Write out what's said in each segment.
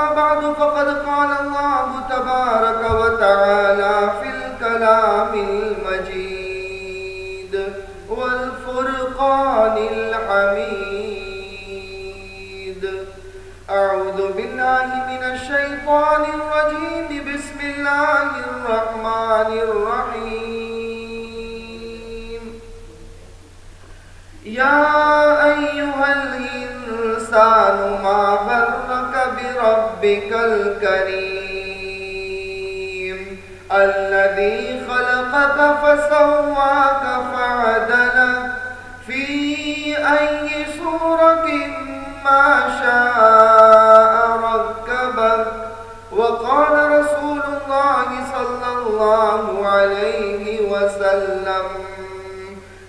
أما بعد فقد قال الله تبارك وتعالى في الكلام المجيد والفرقان الحميد. أعوذ بالله من الشيطان الرجيم. بسم الله الرحمن الرحيم. يا بربك الكريم الذي خلقك فسواك فعدلك في أي صورة ما شاء ركبك وقال رسول الله صلى الله عليه وسلم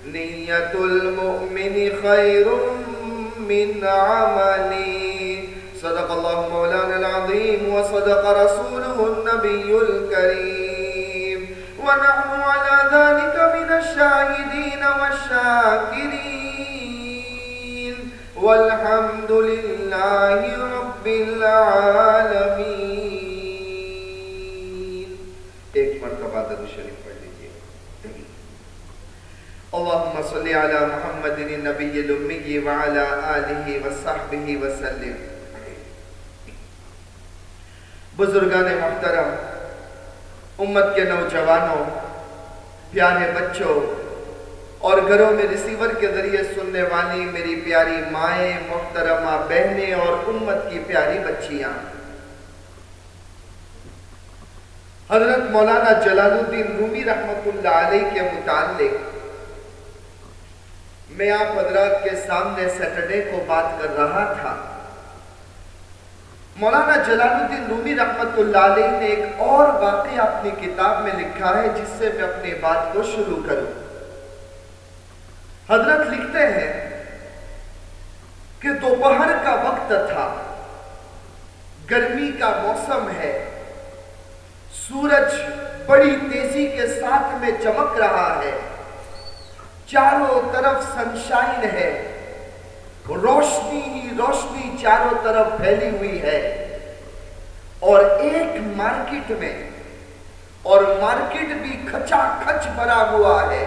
نية المؤمن خير من عملي صدق الله مولانا العظيم وصدق رسوله النبي الكريم. ونحن على ذلك من الشاهدين والشاكرين. والحمد لله رب العالمين. ایک مرتبہ درود شریف پڑھ لیجیے. اللهم صل على محمد النبي الأمي وعلى آله وصحبه وسلم بزرگان محترم، امت کے نوجوانوں، پیارے بچوں اور گھروں میں ریسیور کے ذریعے سننے والی میری پیاری مائیں، محترمہ بہنیں اور امت کی پیاری بچیاں۔ حضرت مولانا جلال الدین رومی رحمت اللہ علیہ کے متعلق میں آپ حضرات کے سامنے سیٹرڈے کو بات کر رہا تھا۔ مولانا جلال الدین رومی رحمت اللہ علیہ نے ایک اور واقعہ اپنی کتاب میں لکھا ہے، جس سے میں اپنی بات کو شروع کروں۔ حضرت لکھتے ہیں کہ دوپہر کا وقت تھا، گرمی کا موسم ہے، سورج بڑی تیزی کے ساتھ میں چمک رہا ہے، چاروں طرف سنشائن ہے۔ روشنی ہی روشنی چاروں طرف پھیلی ہوئی ہے۔ اور ایک مارکیٹ میں، اور مارکیٹ بھی کھچا کھچ بھرا ہوا ہے۔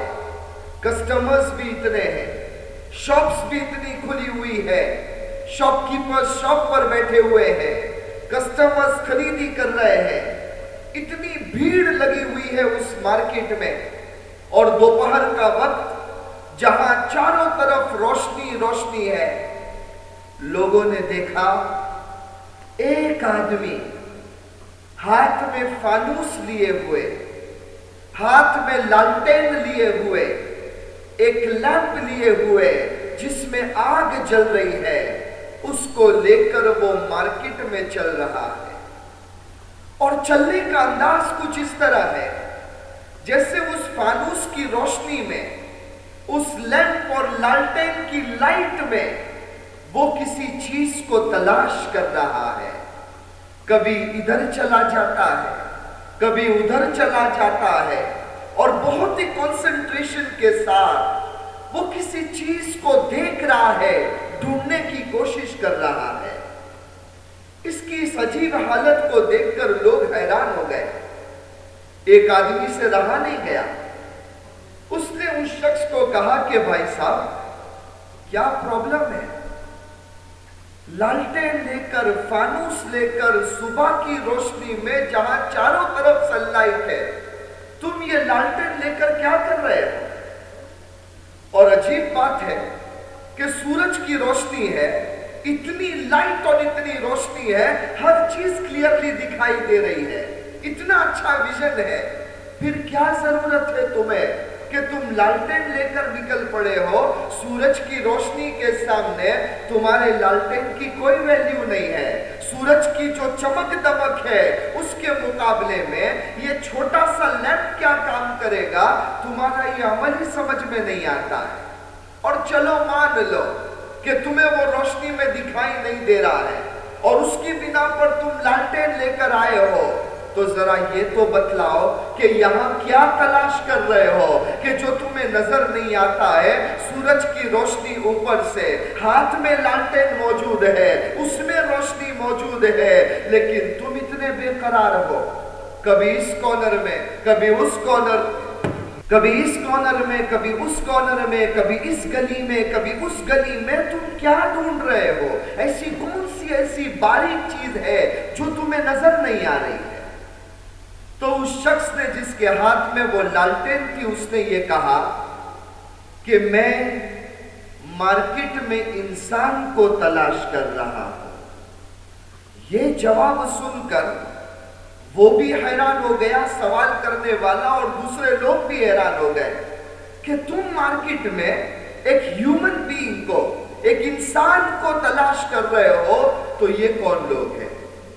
کسٹمرز بھی اتنے ہیں، شاپس بھی اتنی کھلی ہوئی ہے۔ شاپ کیپر شاپ پر بیٹھے ہوئے ہیں۔ کسٹمرز خریدی کر رہے ہیں۔ اتنی بھیڑ لگی ہوئی ہے اس مارکیٹ میں۔ اور دوپہر کا وقت جہاں چاروں طرف روشنی روشنی ہے، لوگوں نے دیکھا، ایک آدمی ہاتھ میں فانوس لیے ہوئے، ہاتھ میں لالٹین لیے ہوئے، ایک لیمپ لیے ہوئے، جس میں آگ جل رہی ہے، اس کو لے کر وہ مارکیٹ میں چل رہا ہے۔ اور چلنے کا انداز کچھ اس طرح ہے، جیسے اس فانوس کی روشنی میں اس لیمپ اور لالٹین کی لائٹ میں وہ کسی چیز کو تلاش کر رہا ہے۔ کبھی ادھر چلا جاتا ہے، کبھی ادھر چلا جاتا ہے اور بہت ہی کانسنٹریشن کے ساتھ وہ کسی چیز کو دیکھ رہا ہے، ڈھونڈنے کی کوشش کر رہا ہے۔ اس کی اس عجیب حالت کو دیکھ کر لوگ حیران ہو گئے۔ ایک آدمی سے رہا نہیں گیا۔ اس نے اس شخص کو کہا کہ بھائی صاحب، کیا پرابلم ہے؟ لالٹین لے کر، فانوس لے کر، صبح کی روشنی میں جہاں چاروں طرف سن لائٹ ہے، تم یہ لالٹین لے کر کیا کر رہے ہو؟ اور عجیب بات ہے کہ سورج کی روشنی ہے، اتنی لائٹ اور اتنی روشنی ہے، ہر چیز کلیئرلی دکھائی دے رہی ہے، اتنا اچھا ویژن ہے۔ پھر کیا ضرورت ہے تمہیں؟ کہ تم لالٹین لے کر نکل پڑے ہو، سورج کی روشنی کے سامنے تمہارے لالٹین کی کوئی ویلیو نہیں ہے۔ سورج کی جو چمک دمک ہے، اس کے مقابلے میں یہ چھوٹا سا لیمپ کیا کام کرے گا؟ تمہارا یہ عمل ہی سمجھ میں نہیں آتا۔ ہے اور چلو مان لو کہ تمہیں وہ روشنی میں دکھائی نہیں دے رہا ہے، اور اس کی بنا پر تم لالٹین لے کر آئے ہو۔ تو ذرا یہ تو بتلاؤ کہ یہاں کیا تلاش کر رہے ہو کہ جو تمہیں نظر نہیں آتا ہے، سورج کی روشنی اوپر سے ہاتھ میں لالٹین موجود ہے، اس میں روشنی موجود ہے، لیکن تم اتنے بے قرار ہو۔ کبھی اس کونر میں، کبھی اس کونر کبھی اس کونر میں، کبھی اس کونر میں، کبھی اس گلی میں، کبھی اس گلی میں تم کیا ڈھونڈ رہے ہو؟ ایسی کون سی ایسی باریک چیز ہے جو تمہیں نظر نہیں آ رہی؟ ہے تو اس شخص نے جس کے ہاتھ میں وہ لالٹین تھی، اس نے یہ کہا کہ میں مارکیٹ میں انسان کو تلاش کر رہا ہوں۔ یہ جواب سن کر وہ بھی حیران ہو گیا، سوال کرنے والا اور دوسرے لوگ بھی حیران ہو گئے کہ تم مارکیٹ میں ایک ہیومن بینگ کو، ایک انسان کو تلاش کر رہے ہو، تو یہ کون لوگ ہیں؟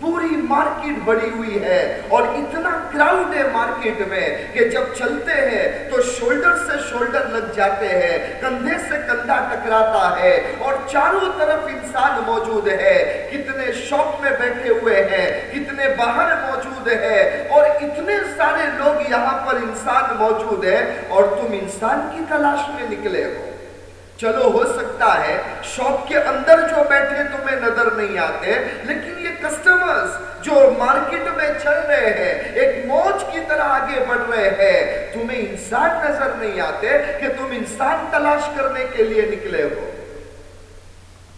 پوری مارکیٹ بڑی ہوئی ہے اور اتنا کراؤڈ ہے مارکیٹ میں کہ جب چلتے ہیں تو شولڈر سے شولڈر لگ جاتے ہیں، کندھے سے کندھا ٹکراتا ہے اور چاروں طرف انسان موجود ہے۔ کتنے شاپ میں بیٹھے ہوئے ہیں، کتنے باہر موجود ہے اور اتنے سارے لوگ یہاں پر انسان موجود ہے اور تم انسان کی تلاش میں نکلے ہو۔ چلو ہو سکتا ہے، شاپ کے اندر جو بیٹھے تمہیں نظر نہیں آتے، لیکن یہ کسٹمرز جو مارکیٹ میں چل رہے ہیں، ایک موج کی طرح آگے بڑھ رہے ہیں، تمہیں انسان نظر نہیں آتے کہ تم انسان تلاش کرنے کے لیے نکلے ہو۔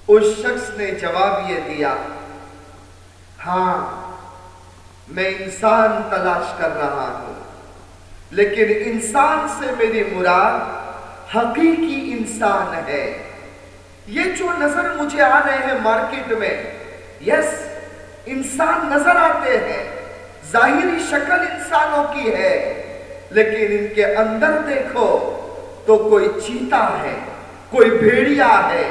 اس شخص نے جواب یہ دیا ہاں میں انسان تلاش کر رہا ہوں، لیکن انسان سے میری مراد حقیقی انسان ہے۔ یہ جو نظر مجھے آ رہے ہیں مارکیٹ میں، یس، انسان نظر آتے ہیں۔ ظاہری شکل انسانوں کی ہے، لیکن ان کے اندر دیکھو تو کوئی چیتا ہے، کوئی بھیڑیا ہے،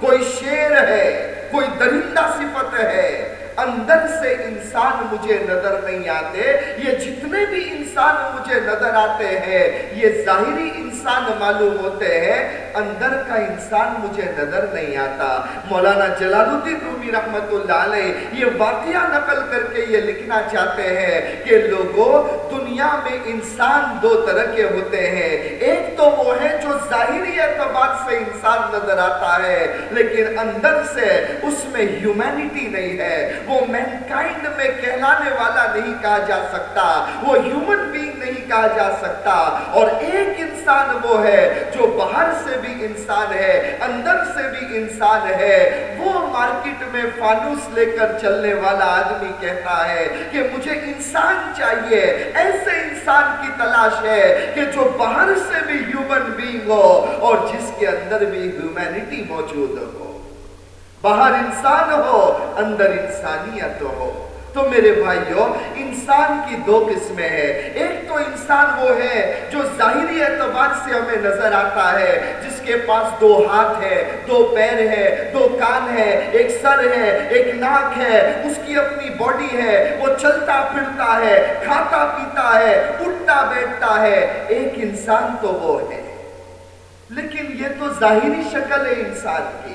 کوئی شیر ہے، کوئی درندہ صفت ہے۔ اندر سے انسان مجھے نظر نہیں آتے، یہ جتنے بھی انسان مجھے نظر آتے ہیں، یہ ظاہری انسان معلوم ہوتے ہیں، اندر کا انسان مجھے نظر نہیں آتا۔ مولانا جلال الدین رومی رحمت اللہ علیہ یہ واقعہ نقل کر کے یہ لکھنا چاہتے ہیں کہ لوگوں، دنیا میں انسان دو طرح کے ہوتے ہیں۔ ایک تو وہ ہے جو ظاہری اعتبار سے انسان نظر آتا ہے، لیکن اندر سے اس میں ہیومینٹی نہیں ہے۔ وہ مینکائنڈ میں کہلانے والا نہیں کہا جا سکتا، وہ ہیومن بینگ نہیں کہا جا سکتا۔ اور ایک انسان وہ ہے جو باہر سے بھی انسان ہے، اندر سے بھی انسان ہے۔ وہ مارکیٹ میں فانوس لے کر چلنے والا آدمی کہتا ہے کہ مجھے انسان چاہیے، ایسے انسان کی تلاش ہے کہ جو باہر سے بھی ہیومن بینگ ہو اور جس کے اندر بھی ہیومینٹی موجود ہو۔ باہر انسان ہو، اندر انسانیت ہو۔ تو میرے بھائیو، انسان کی دو قسمیں ہیں۔ ایک تو انسان وہ ہے جو ظاہری اعتبار سے ہمیں نظر آتا ہے، جس کے پاس دو ہاتھ ہے دو پیر ہے دو کان ہے ایک سر ہے، ایک ناک ہے۔ اس کی اپنی باڈی ہے، وہ چلتا پھرتا ہے، کھاتا پیتا ہے، اٹھتا بیٹھتا ہے۔ ایک انسان تو وہ ہے۔ لیکن یہ تو ظاہری شکل ہے انسان کی۔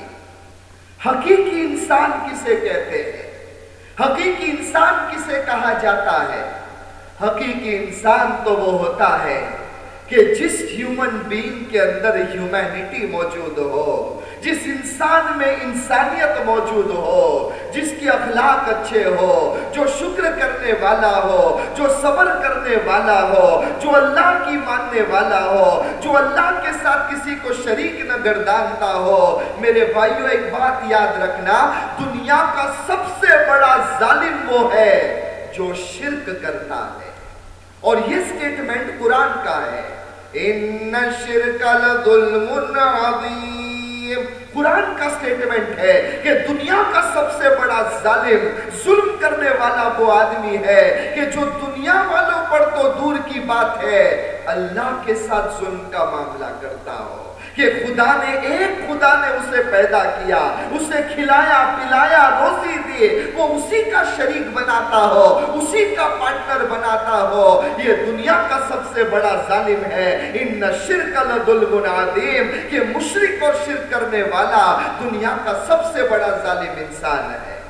حقیقی انسان کسے کہتے ہیں؟ حقیقی انسان کسے کہا جاتا ہے؟ حقیقی انسان تو وہ ہوتا ہے کہ جس ہیومن بینگ کے اندر ہیومینٹی موجود ہو جس انسان میں انسانیت موجود ہو، جس کی اخلاق اچھے ہو، جو شکر کرنے والا ہو، جو صبر کرنے والا ہو، جو اللہ کی ماننے والا ہو، جو اللہ کے ساتھ کسی کو شریک نہ گردانتا ہو، میرے بھائیو، ایک بات یاد رکھنا، دنیا کا سب سے بڑا ظالم وہ ہے جو شرک کرتا ہے۔ اور یہ سٹیٹمنٹ قرآن کا ہے۔ ان شرک لظلم عظیم قرآن کا سٹیٹمنٹ ہے کہ دنیا کا سب سے بڑا ظالم، ظلم کرنے والا وہ آدمی ہے کہ جو دنیا والوں پر تو دور کی بات ہے، اللہ کے ساتھ ظلم کا معاملہ کرتا ہو۔ کہ خدا نے ایک خدا نے اسے پیدا کیا، اسے کھلایا، پلایا، روزی دی وہ اسی کا شریک بناتا ہو، اسی کا پارٹنر بناتا ہو۔ یہ دنیا کا سب سے بڑا ظالم ہے۔ ان شرک لظلم عظیم، کہ مشرک اور شرک کرنے والا دنیا کا سب سے بڑا ظالم انسان ہے۔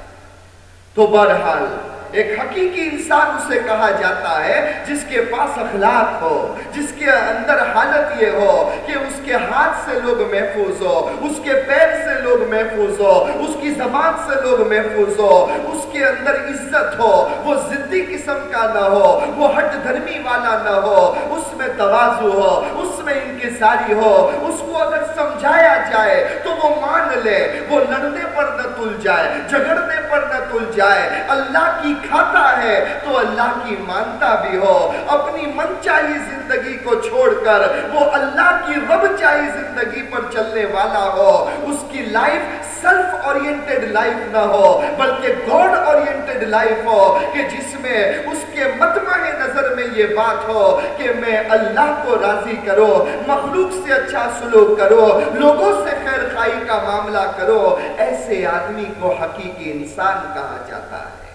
تو بہرحال ایک حقیقی انسان اسے کہا جاتا ہے جس کے پاس اخلاق ہو، جس کے اندر حالت یہ ہو کہ اس کے ہاتھ سے لوگ محفوظ ہو، اس کے پیر سے لوگ محفوظ ہو، اس کی زبان سے لوگ محفوظ ہو، اس کے اندر عزت ہو، وہ ضدی قسم کا نہ ہو، وہ ہٹ دھرمی والا نہ ہو، اس میں توازو ہو، اس میں انکساری ہو، اس کو اگر سمجھایا جائے تو وہ مان لے، وہ لڑنے پر نہ تل جائے، جھگڑنے پر نہ تل جائے۔ اللہ کی کھاتا ہے تو اللہ کی مانتا بھی ہو۔ اپنی من چاہی زندگی کو چھوڑ کر وہ اللہ کی رب چاہی زندگی پر چلنے والا ہو۔ اس کی لائف سلف اورینٹڈ لائف نہ ہو، بلکہ گوڈ اورینٹڈ لائف ہو، کہ جس میں اس کے مطمع نظر میں یہ بات ہو کہ میں اللہ کو راضی کرو، مخلوق سے اچھا سلوک کرو، لوگوں سے خیر خائی کا معاملہ کرو، ایسے آدمی کو حقیقی انسان کہا جاتا ہے۔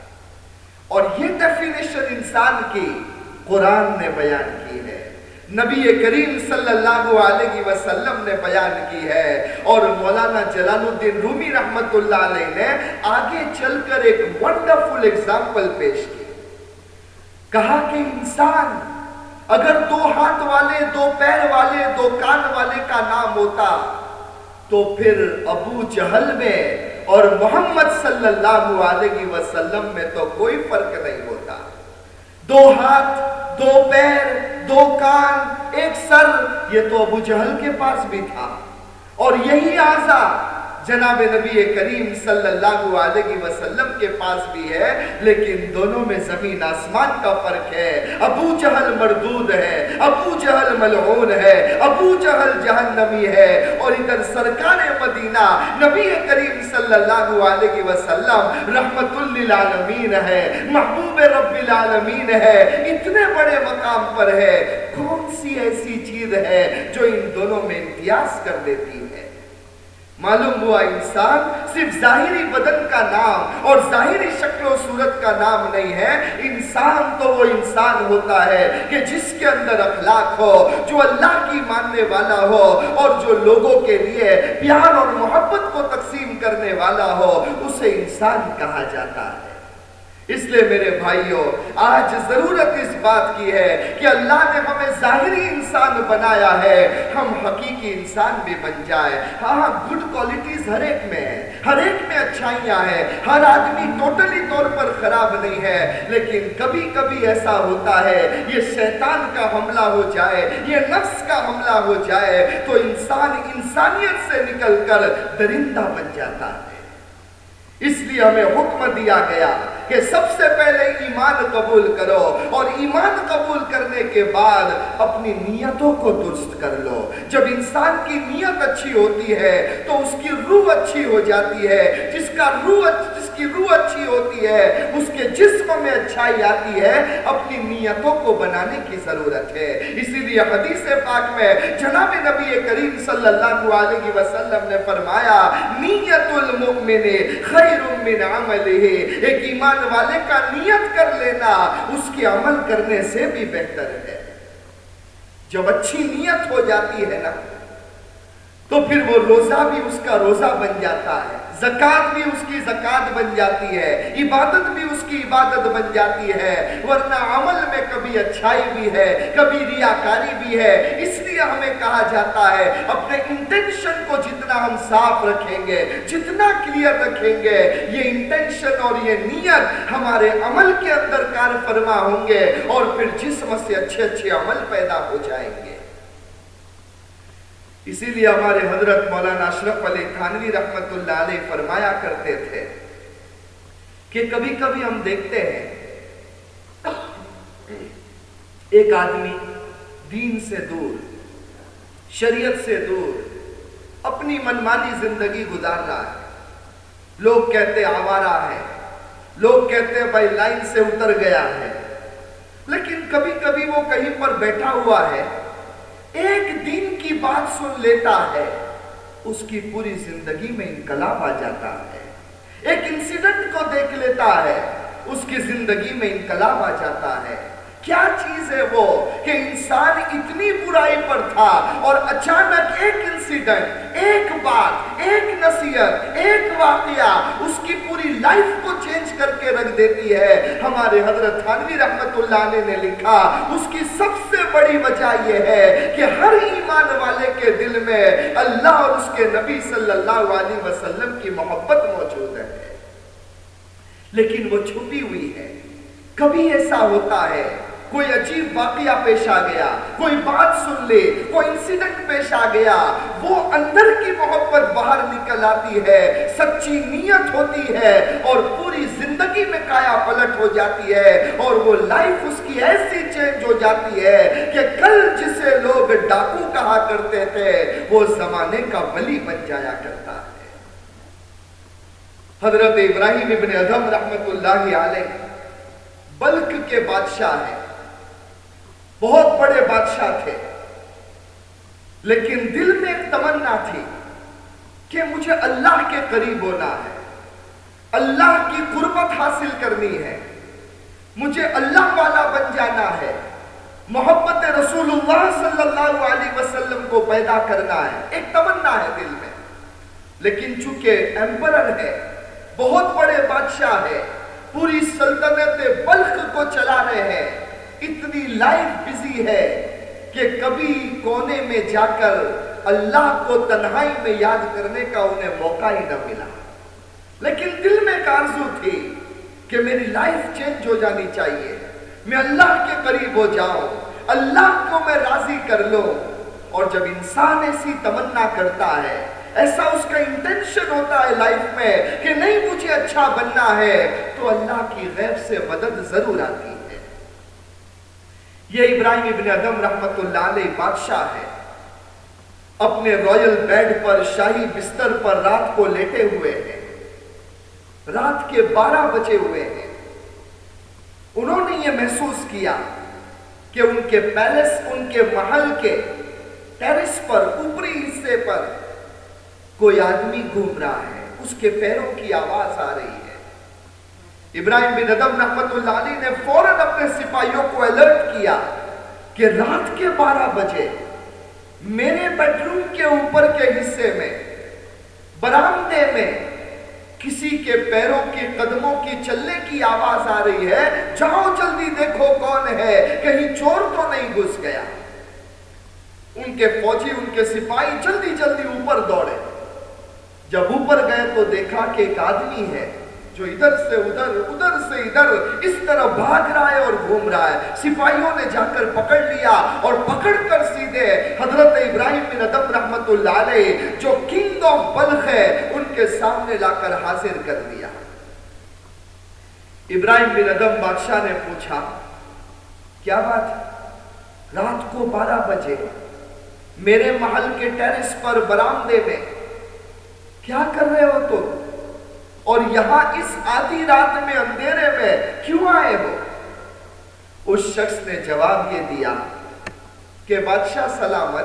اور یہ ڈیفینیشن انسان کی قرآن نے بیان کی ہے۔ نبی کریم صلی اللہ علیہ وسلم نے بیان کی ہے اور مولانا جلال الدین رومی رحمت اللہ علیہ نے آگے چل کر ایک ونڈرفل اگزامپل پیش کی۔ کہا کہ انسان اگر دو ہاتھ والے، دو پیر والے، دو کان والے کا نام ہوتا تو پھر ابو جہل میں اور محمد صلی اللہ علیہ وسلم میں تو کوئی فرق نہیں ہوتا۔ دو ہاتھ، دو پیر دو کان، ایک سر، یہ تو ابو جہل کے پاس بھی تھا۔ اور یہی آزاد جناب نبی کریم صلی اللہ علیہ وسلم کے پاس بھی ہے، لیکن دونوں میں زمین آسمان کا فرق ہے۔ ابو جہل مردود ہے، ابو جہل ملعون ہے، ابو جہل جہنمی ہے۔ اور ادھر سرکار مدینہ نبی کریم صلی اللہ علیہ وسلم رحمت للعالمین ہے، محبوب رب العالمین ہے۔ اتنے بڑے مقام پر ہے۔ کون سی ایسی چیز ہے جو ان دونوں میں امتیاز کر دیتی ہے؟ معلوم ہوا انسان صرف ظاہری بدن کا نام اور ظاہری شکل و صورت کا نام نہیں ہے۔ انسان تو وہ انسان ہوتا ہے کہ جس کے اندر اخلاق ہو، جو اللہ کی ماننے والا ہو اور جو لوگوں کے لیے پیار اور محبت کو تقسیم کرنے والا ہو، اسے انسان کہا جاتا ہے۔ اس لیے میرے بھائیوں، آج ضرورت اس بات کی ہے کہ اللہ نے ہمیں ظاہری انسان بنایا ہے۔ ہم حقیقی انسان بھی بن جائے ہاں ہاں گڈ کوالٹیز ہر ایک میں ہے ہر ایک میں اچھائیاں ہیں۔ ہر آدمی ٹوٹلی طور پر خراب نہیں ہے۔ لیکن کبھی کبھی ایسا ہوتا ہے، یہ شیطان کا حملہ ہو جائے، یہ نفس کا حملہ ہو جائے، تو انسان انسانیت سے نکل کر درندہ بن جاتا ہے۔ اس لیے ہمیں حکم دیا گیا کہ سب سے پہلے ایمان قبول کرو اور ایمان قبول کرنے کے بعد اپنی نیتوں کو درست کر لو۔ جب انسان کی نیت اچھی ہوتی ہے تو اس کی روح اچھی ہو جاتی ہے۔ جس کا روح جس کی روح اچھی ہوتی ہے، اس کے جسم میں اچھائی آتی ہے۔ اپنی نیتوں کو بنانے کی ضرورت ہے۔ اسی لیے حدیث پاک میں جناب نبی کریم صلی اللہ علیہ وسلم نے فرمایا، نیت المؤمن خیر من عملہ ایک ایمان ایمان والے کا نیت کر لینا، اس کے عمل کرنے سے بھی بہتر ہے۔ جب اچھی نیت ہو جاتی ہے نا، تو پھر وہ روزہ بھی اس کا روزہ بن جاتا ہے۔ زکاة بھی اس کی زکاة بن جاتی ہے، عبادت بھی اس کی عبادت بن جاتی ہے، ورنہ عمل میں کبھی اچھائی بھی ہے، کبھی ریاکاری بھی ہے۔ اس لیے ہمیں کہا جاتا ہے، اپنے انٹینشن کو جتنا ہم صاف رکھیں گے، جتنا کلیئر رکھیں گے، یہ انٹینشن اور یہ نیت ہمارے عمل کے اندر کار فرما ہوں گے اور پھر جسم سے اچھے اچھے عمل پیدا ہو جائیں گے۔ اسی لیے ہمارے حضرت مولانا اشرف علی تھانوی رحمت اللہ علیہ فرمایا کرتے تھے کہ کبھی کبھی ہم دیکھتے ہیں ایک آدمی دین سے دور، شریعت سے دور، اپنی منمانی زندگی گزار رہا ہے۔ لوگ کہتے آوارہ ہے، لوگ کہتے ہیں بھائی لائن سے اتر گیا ہے۔ لیکن کبھی کبھی وہ کہیں پر بیٹھا ہوا ہے۔ ایک دن کی بات سن لیتا ہے، اس کی پوری زندگی میں انقلاب آ جاتا ہے۔ ایک انسیڈنٹ کو دیکھ لیتا ہے، اس کی زندگی میں انقلاب آ جاتا ہے۔ کیا چیز ہے وہ کہ انسان اتنی برائی پر تھا اور اچانک ایک انسیڈنٹ، ایک بات، ایک نصیحت، ایک واقعہ اس کی پوری لائف کو چینج کر کے رکھ دیتی ہے۔ ہمارے حضرت تھانوی رحمت اللہ علیہ نے لکھا، اس کی سب سے بڑی وجہ یہ ہے کہ ہر ایمان والے کے دل میں اللہ اور اس کے نبی صلی اللہ علیہ وسلم کی محبت موجود ہے۔ لیکن وہ چھپی ہوئی ہے۔ کبھی ایسا ہوتا ہے کوئی عجیب واقعہ پیش آ گیا، کوئی بات سن لے، کوئی انسیڈنٹ پیش آ گیا، وہ اندر کی محبت باہر نکل آتی ہے، سچی نیت ہوتی ہے اور پوری زندگی میں کایا پلٹ ہو جاتی ہے اور وہ لائف اس کی ایسی چینج ہو جاتی ہے کہ کل جسے لوگ ڈاکو کہا کرتے تھے، وہ زمانے کا ولی بن جایا کرتا ہے۔ حضرت ابراہیم ابن ادم رحمت اللہ علیہ، بلک کے بادشاہ ہیں۔ بہت بڑے بادشاہ تھے۔ لیکن دل میں ایک تمنا تھی کہ مجھے اللہ کے قریب ہونا ہے۔ اللہ کی قربت حاصل کرنی ہے۔ مجھے اللہ والا بن جانا ہے۔ محبت رسول اللہ صلی اللہ علیہ وسلم کو پیدا کرنا ہے۔ ایک تمنا ہے دل میں۔ لیکن چونکہ ایمپرر ہے، بہت بڑے بادشاہ ہے، پوری سلطنت بلخ کو چلا رہے ہیں۔ اتنی لائف بزی ہے کہ کبھی کونے میں جا کر اللہ کو تنہائی میں یاد کرنے کا انہیں موقع ہی نہ ملا۔ لیکن دل میں کارزو تھی کہ میری لائف چینج ہو جانی چاہیے۔ میں اللہ کے قریب ہو جاؤں، اللہ کو میں راضی کر لوں۔ اور جب انسان ایسی تمنا کرتا ہے، ایسا اس کا انٹینشن ہوتا ہے لائف میں کہ نہیں، مجھے اچھا بننا ہے، تو اللہ کی غیب سے مدد ضرور آتی ہے۔ یہ ابراہیم ابن ادم رحمت اللہ علیہ بادشاہ ہے۔ اپنے رویل بیڈ پر شاہی بستر پر رات کو لیٹے ہوئے ہیں۔ رات کے بارہ بجے ہوئے ہیں۔ انہوں نے یہ محسوس کیا کہ ان کے پیلس، ان کے محل کے ٹیرس پر، اوپری حصے پر کوئی آدمی گھوم رہا ہے۔ اس کے پیروں کی آواز آ رہی ہے۔ ابراہیم بن ادم رحمت اللہ علی نے فوراً اپنے سپاہیوں کو الرٹ کیا کہ رات کے بارہ بجے میرے بیڈروم کے اوپر کے حصے میں برامدے میں کسی کے پیروں کی قدموں کی چلنے کی آواز آ رہی ہے، جاؤ جلدی دیکھو کون ہے، کہیں چور تو نہیں گھس گیا۔ ان کے فوجی، ان کے سپاہی جلدی جلدی اوپر دوڑے۔ جب اوپر گئے تو دیکھا کہ ایک آدمی ہے۔ جو ادھر سے ادھر ادھر سے ادھر اس طرح بھاگ رہا ہے اور گھوم رہا ہے۔ سپاہیوں نے جا کر پکڑ لیا اور پکڑ کر سیدھے حضرت ابراہیم بن ادم رحمت اللہ علیہ، جو کنگ آف بلخ ہے، ان کے سامنے لا کر حاضر کر دیا۔ ابراہیم بن ادم بادشاہ نے پوچھا، کیا بات رات کو بارہ بجے میرے محل کے ٹیرس پر برامدے میں کیا کر رہے ہو تم؟ اور یہاں اس آدھی رات میں اندھیرے میں کیوں آئے ہو اس شخص نے جواب یہ دیا کہ بادشاہ سلامت،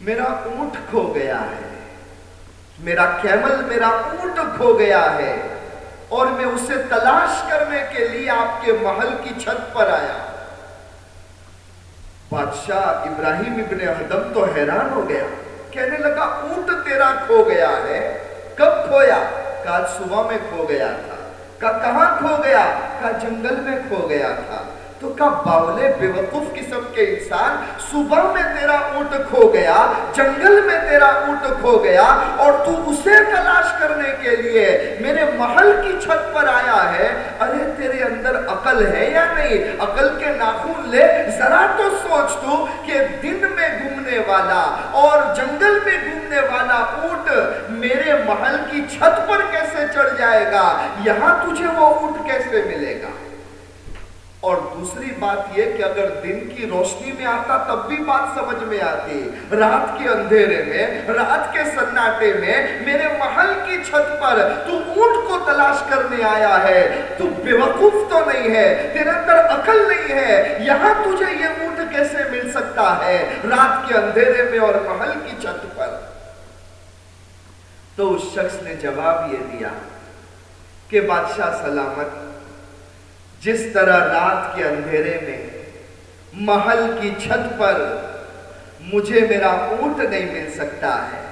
میرا اونٹ کھو گیا ہے۔ میرا کیمل، میرا اونٹ کھو گیا ہے۔ اور میں اسے تلاش کرنے کے لیے آپ کے محل کی چھت پر آیا۔ بادشاہ ابراہیم ابن حدم تو حیران ہو گیا۔ کہنے لگا، اونٹ تیرا کھو گیا ہے۔ کب کھویا؟ کہا صبح میں کھو گیا تھا۔ کہا کہاں کھو گیا؟ کہا جنگل میں کھو گیا تھا۔ تو کہا باولے بے قسم کے انسان، صبح میں تیرا اونٹ کھو گیا، جنگل میں تیرا اونٹ کھو گیا اور تو اسے تلاش کرنے کے لیے میرے محل کی چھت پر آیا ہے۔ ارے تیرے اندر عقل ہے یا نہیں؟ عقل کے ناخون لے، ذرا تو سوچ تو کہ دن میں گھومنے والا اور جنگل میں گھومنے والا اونٹ میرے محل کی چھت پر کیسے چڑھ جائے گا؟ یہاں تجھے وہ اونٹ کیسے ملے گا؟ اور دوسری بات یہ کہ اگر دن کی روشنی میں آتا تب بھی بات سمجھ میں آتی۔ رات کے اندھیرے میں، رات کے سناٹے میں، میرے محل کی چھت پر تو اونٹ کو تلاش کرنے آیا ہے۔ تو بے وقوف تو نہیں ہے، تیرے اندر عقل نہیں ہے۔ یہاں تجھے یہ اونٹ کیسے مل سکتا ہے؟ رات کے اندھیرے میں اور محل کی چھت پر۔ تو اس شخص نے جواب یہ دیا کہ بادشاہ سلامت جس طرح رات کے اندھیرے میں محل کی چھت پر مجھے میرا اونٹ نہیں مل سکتا ہے۔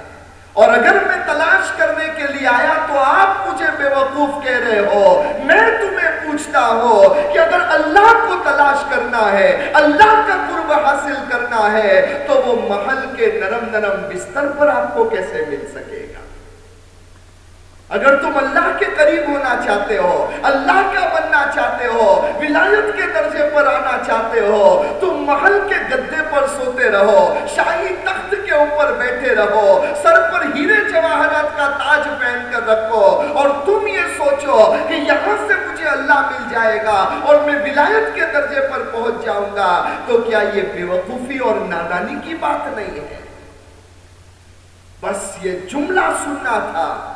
اور اگر میں تلاش کرنے کے لیے آیا تو آپ مجھے بے وقوف کہہ رہے ہو۔ میں تمہیں پوچھتا ہوں کہ اگر اللہ کو تلاش کرنا ہے، اللہ کا قرب حاصل کرنا ہے، تو وہ محل کے نرم نرم بستر پر آپ کو کیسے مل سکے؟ اگر تم اللہ کے قریب ہونا چاہتے ہو، اللہ کا بننا چاہتے ہو، ولایت کے درجے پر آنا چاہتے ہو، تم محل کے گدے پر سوتے رہو، شاہی تخت کے اوپر بیٹھے رہو، سر پر ہیرے جواہرات کا تاج پہن کر رکھو، اور تم یہ سوچو کہ یہاں سے مجھے اللہ مل جائے گا اور میں ولایت کے درجے پر پہنچ جاؤں گا۔ تو کیا یہ بے وقوفی اور نادانی کی بات نہیں ہے؟ بس یہ جملہ سننا تھا۔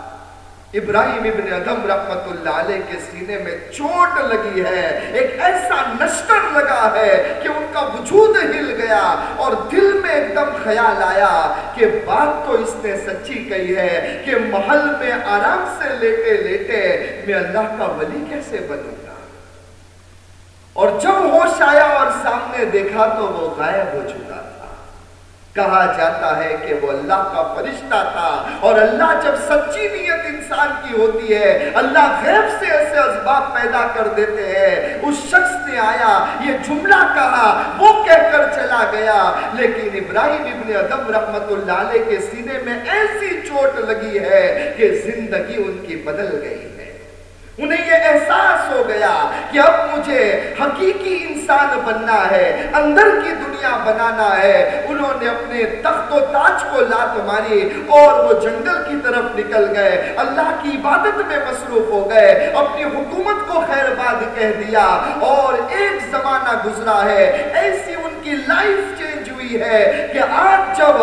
ابراہیم ابن ادم رحمت اللہ علیہ کے سینے میں چوٹ لگی ہے، ایک ایسا نشتر لگا ہے کہ ان کا وجود ہل گیا اور دل میں ایک دم خیال آیا کہ بات تو اس نے سچی کہی ہے کہ محل میں آرام سے لیٹے لیٹے میں اللہ کا ولی کیسے بنوں گا؟ اور جب ہوش آیا اور سامنے دیکھا تو وہ غائب ہو چکا تھا۔ کہا جاتا ہے کہ وہ اللہ کا فرشتہ تھا اور اللہ جب سچی نیت انسان کی ہوتی ہے، اللہ غیب سے ایسے اسباب پیدا کر دیتے ہیں۔ اس شخص نے آیا، یہ جملہ کہا، وہ کہہ کر چلا گیا۔ لیکن ابراہیم ابن ادم رحمت اللہ علیہ کے سینے میں ایسی چوٹ لگی ہے کہ زندگی ان کی بدل گئی ہے۔ انہیں یہ احساس ہو گیا کہ اب مجھے حقیقی انسان بننا ہے، اندر کی دنیا بنانا ہے۔ انہوں نے اپنے تخت و تاج کو لات ماری اور وہ جنگل کی طرف نکل گئے۔ اللہ کی عبادت میں مصروف ہو گئے۔ اپنی حکومت کو خیر باد کہہ دیا۔ اور ایک زمانہ گزرا ہے۔ ایسی ان کی لائف چینج ہوئی ہے کہ آج جب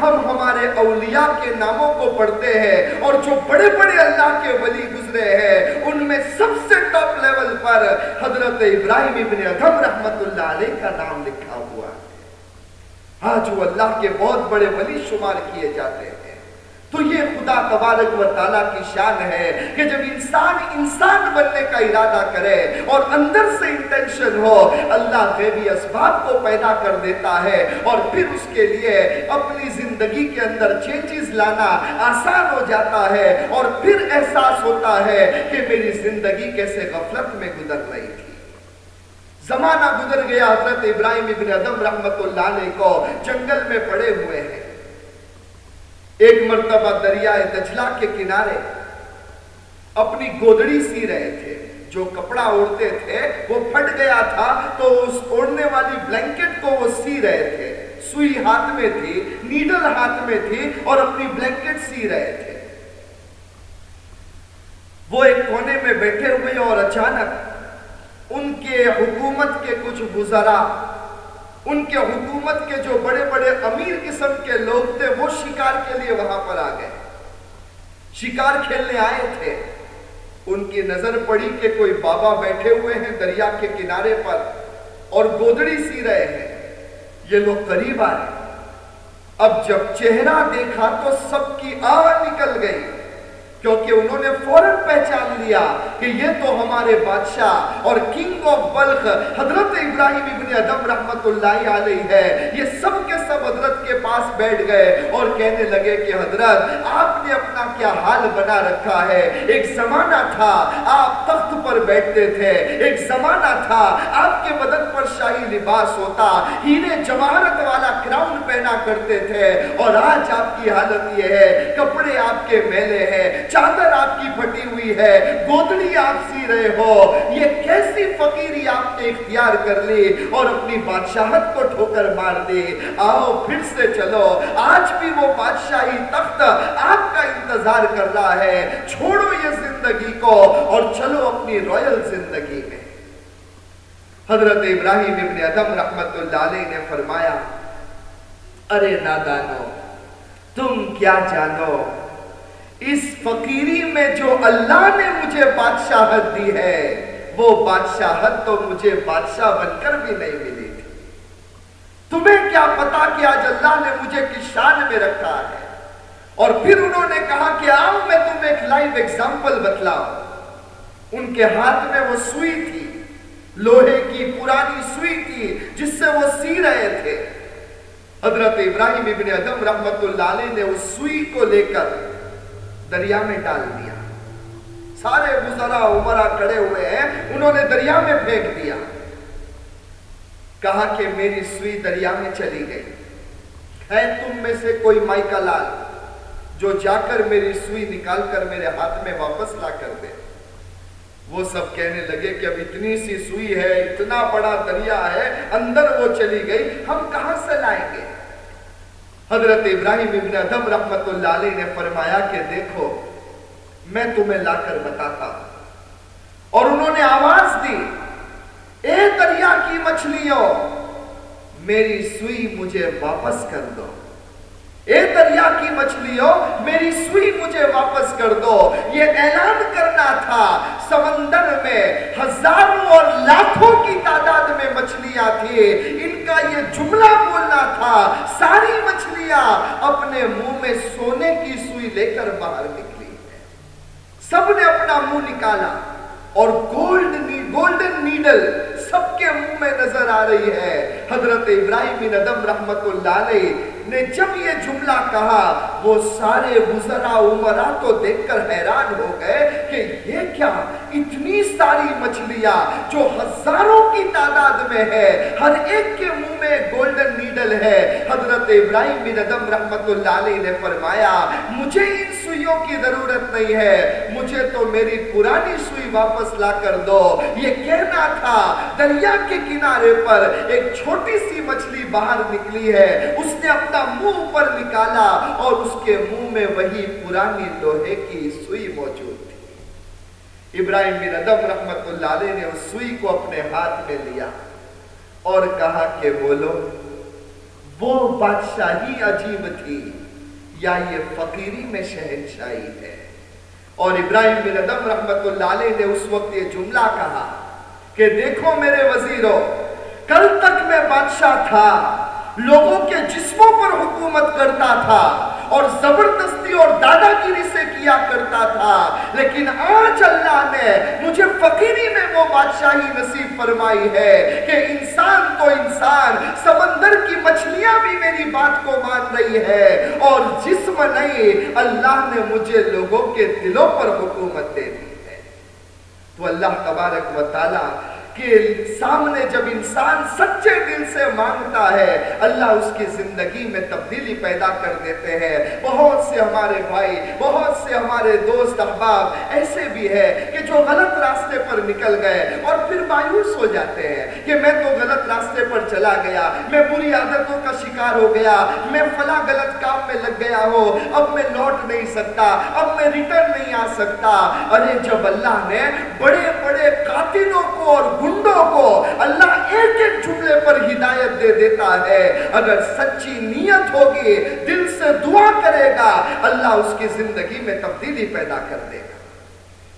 ہم ہمارے اولیاء کے ناموں کو پڑھتے ہیں اور جو بڑے بڑے اللہ کے ولی گزرے ہیں، ان میں سب سے ٹاپ لیول پر حضرت ابراہیم ابن ادھم رحمت اللہ علیہ کا نام لکھا ہوا ہے۔ آج وہ اللہ کے بہت بڑے ولی شمار کیے جاتے ہیں۔ تو یہ خدا تبارک و تعالیٰ کی شان ہے کہ جب انسان انسان بننے کا ارادہ کرے اور اندر سے انٹینشن ہو، اللہ غیبی اسباب کو پیدا کر دیتا ہے اور پھر اس کے لیے اپنی زندگی کے اندر چینجز لانا آسان ہو جاتا ہے اور پھر احساس ہوتا ہے کہ میری زندگی کیسے غفلت میں گزر رہی تھی۔ زمانہ گزر گیا حضرت ابراہیم ابن ادم رحمت اللہ علیہ کو، جنگل میں پڑے ہوئے ہیں۔ ایک مرتبہ دریائے دجلہ کے کنارے اپنی گودڑی سی رہے تھے۔ جو کپڑا اوڑتے تھے، وہ پھٹ گیا تھا تو اس اوڑنے والی بلینکٹ کو وہ سی رہے تھے۔ سوئی ہاتھ میں تھی، نیڈل ہاتھ میں تھی اور اپنی بلینکٹ سی رہے تھے۔ وہ ایک کونے میں بیٹھے ہوئے اور اچانک ان کے حکومت کے کچھ گزرا ان کے حکومت کے جو بڑے بڑے امیر قسم کے لوگ تھے، وہ شکار کے لیے وہاں پر آ گئے۔ شکار کھیلنے آئے تھے۔ ان کی نظر پڑی کہ کوئی بابا بیٹھے ہوئے ہیں دریا کے کنارے پر اور گودڑی سی رہے ہیں۔ یہ لوگ قریب آئے اب جب چہرہ دیکھا تو سب کی آہ نکل گئی۔ کیونکہ انہوں نے فوراً پہچان لیا کہ یہ تو ہمارے بادشاہ اور کنگ آف بلخ حضرت ابراہیم ابن ادم رحمت اللہ علیہ ہے۔ یہ سب کے سب حضرت کے پاس بیٹھ گئے اور کہنے لگے کہ حضرت، آپ نے اپنا کیا حال بنا رکھا ہے؟ ایک زمانہ تھا، آپ تخت پر بیٹھتے تھے۔ ایک زمانہ تھا، آپ کے بدن پر شاہی لباس ہوتا، ہیرے جواہرت والا کراؤن پہنا کرتے تھے۔ اور آج آپ کی حالت یہ ہے، کپڑے آپ کے میلے ہیں۔ چادر آپ کی پھٹی ہوئی ہے، گودڑی آپ سی رہے ہو۔ یہ کیسی فقیری آپ نے اختیار کر لی اور اپنی بادشاہت کو ٹھوکر مار دی؟ آؤ پھر سے چلو۔ آج بھی وہ بادشاہی تخت آپ کا انتظار کر رہا ہے۔ چھوڑو یہ زندگی کو اور چلو اپنی رویل زندگی میں۔ حضرت ابراہیم ابن ادم رحمت اللہ علیہ نے فرمایا، ارے نادانو، تم کیا جانو؟ اس فقیری میں جو اللہ نے مجھے بادشاہت دی ہے، وہ بادشاہت تو مجھے بادشاہ بن کر بھی نہیں ملی تھی۔ تمہیں کیا پتا کہ آج اللہ نے مجھے کس شان میں رکھا ہے؟ اور پھر انہوں نے کہا کہ آؤ، میں تمہیں ایک لائیو ایگزامپل بتلاؤں۔ ان کے ہاتھ میں وہ سوئی تھی، لوہے کی پرانی سوئی تھی، جس سے وہ سی رہے تھے۔ حضرت ابراہیم ابن ادم رحمت اللہ علیہ نے اس سوئی کو لے کر دریا میں ڈال دیا۔ سارے گزرا عمرہ کڑے ہوئے ہیں، انہوں نے دریا میں پھینک دیا۔ کہا کہ میری سوئی دریا میں چلی گئی۔ ہے تم میں سے کوئی مائی کا لال، جو جا کر میری سوئی نکال کر میرے ہاتھ میں واپس لا کر دے۔ وہ سب کہنے لگے کہ اب اتنی سی سوئی ہے، اتنا بڑا دریا ہے، اندر وہ چلی گئی، ہم کہاں سے لائیں گے؟ حضرت ابراہیم ابن ادم رحمت اللہ علیہ نے فرمایا کہ دیکھو، میں تمہیں لا کر بتاتا ہوں۔ اور انہوں نے آواز دی، اے دریا کی مچھلیوں، میری سوئی مجھے واپس کر دو۔ اے دریا کی مچھلیوں، میری سوئی مجھے واپس کر دو۔ یہ اعلان کرنا تھا، سمندر میں ہزاروں اور لاکھوں کی تعداد میں مچھلیاں تھی ان کا یہ جملہ بولنا تھا، ساری مچھلیاں اپنے منہ میں سونے کی سوئی لے کر باہر نکلی۔ سب نے اپنا منہ نکالا اور گولڈ گولڈن نیڈل سب کے منہ میں نظر آ رہی ہے۔ حضرت ابراہیم بن ادم رحمت اللہ علیہ نے جب یہ جملہ کہا، وہ سارے وزراء عمرہ تو دیکھ کر حیران ہو گئے کہ یہ کیا اتنی ساری مچھلیاں جو ہزاروں کی تعداد میں ہے، ہر ایک کے منہ میں گولڈن نیڈل ہے۔ حضرت ابراہیم بن ادم رحمت اللہ علیہ نے فرمایا، مجھے ان سوئیوں کی ضرورت نہیں ہے۔ مجھے تو میری پرانی سوئی واپس لا کر دو۔ یہ کہنا تھا، دریا کے کنارے پر ایک چھوٹی سی مچھلی باہر نکلی ہے۔ اس نے اپنا منہ پر نکالا اور اس کے منہ میں وہی پرانی لوہے کی سوئی موجود تھی۔ ابراہیم بن ادم رحمت اللہ علیہ نے اس سوئی کو اپنے ہاتھ میں لیا اور کہا کہ بولو، وہ بادشاہی عجیب تھی۔ یا یہ فقیری میں شہنشاہی ہے۔ اور ابراہیم بن ادم رحمت اللہ علیہ نے اس وقت یہ جملہ کہا کہ دیکھو میرے وزیروں کل تک میں بادشاہ تھا۔ لوگوں کے جسموں پر حکومت کرتا تھا اور زبردستی اور دادا گیری سے کیا کرتا تھا۔ لیکن آج اللہ نے مجھے فقیری میں وہ بادشاہی نصیب فرمائی ہے کہ انسان تو انسان، سمندر کی مچھلیاں بھی میری بات کو مان رہی ہے اور جسم نہیں، اللہ نے مجھے لوگوں کے دلوں پر حکومت دے دی ہے۔ تو اللہ تبارک و تعالی کہ سامنے جب انسان سچے دل سے مانگتا ہے، اللہ اس کی زندگی میں تبدیلی پیدا کر دیتے ہیں۔ بہت سے ہمارے بھائی، بہت سے ہمارے دوست احباب ایسے بھی ہے کہ جو غلط راستے پر نکل گئے اور پھر مایوس ہو جاتے ہیں کہ میں تو غلط راستے پر چلا گیا، میں بری عادتوں کا شکار ہو گیا، میں فلا غلط کام میں لگ گیا ہو اب میں لوٹ نہیں سکتا، اب میں ریٹرن نہیں آ سکتا۔ ارے، جب اللہ نے بڑے بڑے قاتلوں کو اور گنڈوں کو اللہ ایک ایک جملے پر ہدایت دے دیتا ہے۔ اگر سچی نیت ہوگی، دل سے دعا کرے گا، اللہ اس کی زندگی میں تبدیلی پیدا کر دے گا۔